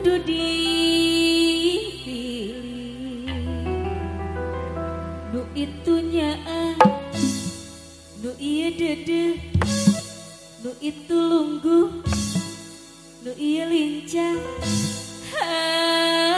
kudu dipilih. Nu itunya nu iya dede nu itu lunggu nu iya lincah. Ha.